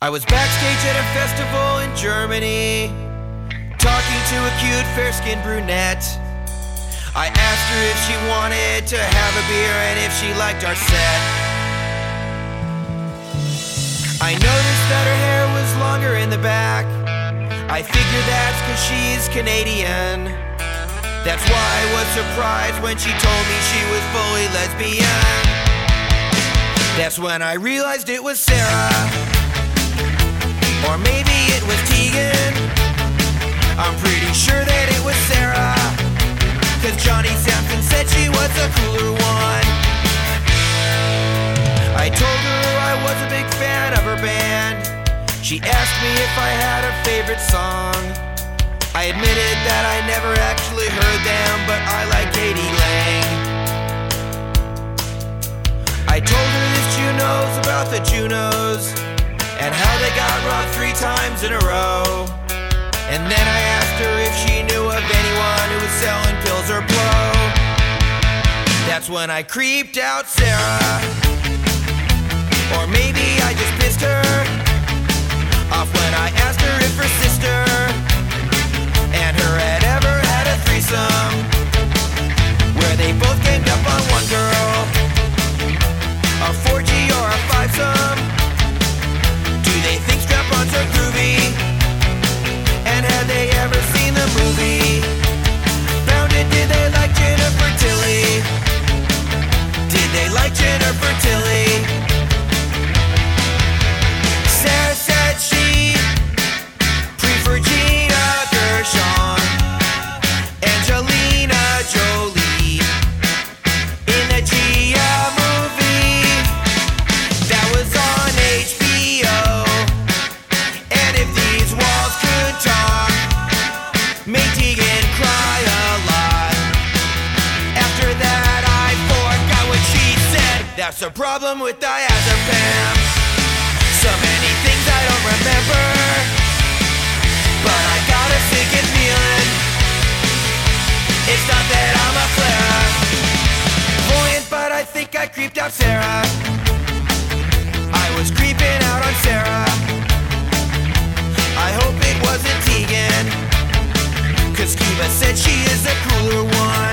I was backstage at a festival in Germany, talking to a cute, fair skinned brunette. I asked her if she wanted to have a beer and if she liked our set. I noticed that her hair was longer in the back. I figured that's cause she's Canadian. That's why I was surprised when she told me she was fully lesbian. That's when I realized it was Sara. Was a cooler one. I told her I was a big fan of her band. She asked me if I had a favorite song. I admitted that I never actually heard them, but I like k.d. lang. I told her this Junos about the Junos and how they got robbed three times in a row. And then I asked her if she knew of anyone who was selling. When I creeped out Sara. Or maybe I just pissed her off when I asked her if her sister and her had ever had a threesome where they both gamed up on one girl. A 4G or a fivesome. Do they think strap-ons are groovy? And had they ever seen the movie? Made Tegan cry a lot. After that, I forgot what she said. That's a problem with diazepam. So many things I don't remember, but I got a sinking feeling. It's not that I'm a clairvoyant, but I think I creeped out Sara. I was creeping out on Sara. said she is the cooler one.